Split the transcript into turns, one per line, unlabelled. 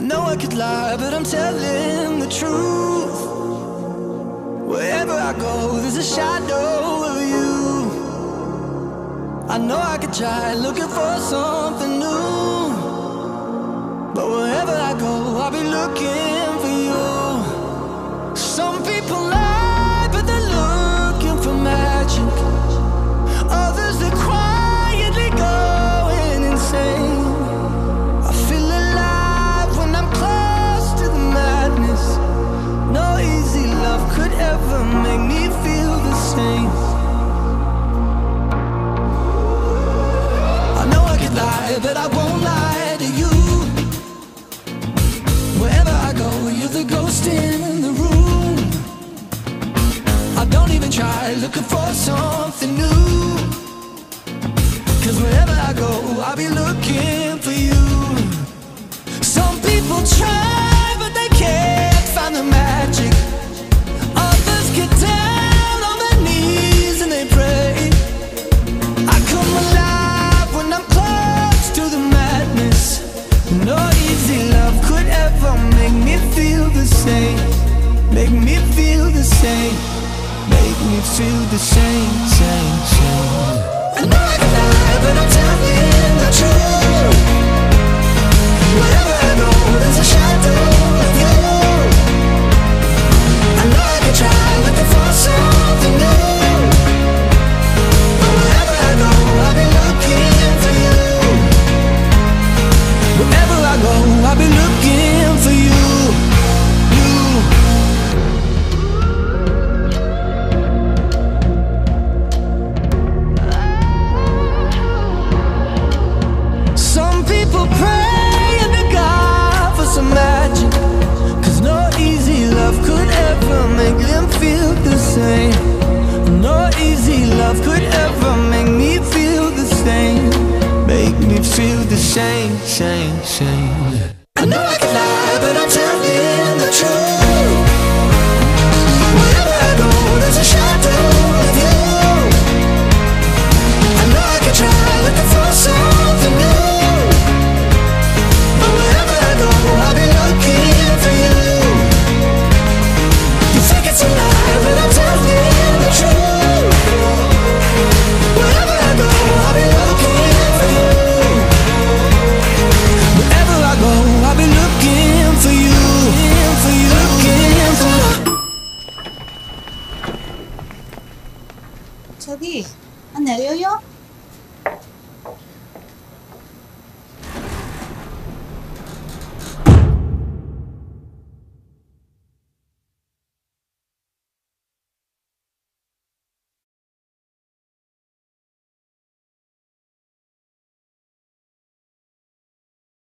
I know I could lie, but I'm telling the truth. Wherever I go, there's a shadow of you. I know I could try looking for something new. But wherever I go, I'll be looking. looking for something new. Cause wherever I go, I'll be looking for you. Some people try feel the same, same, same. I know I can lie, but I'm telling the truth.
是你言うよ。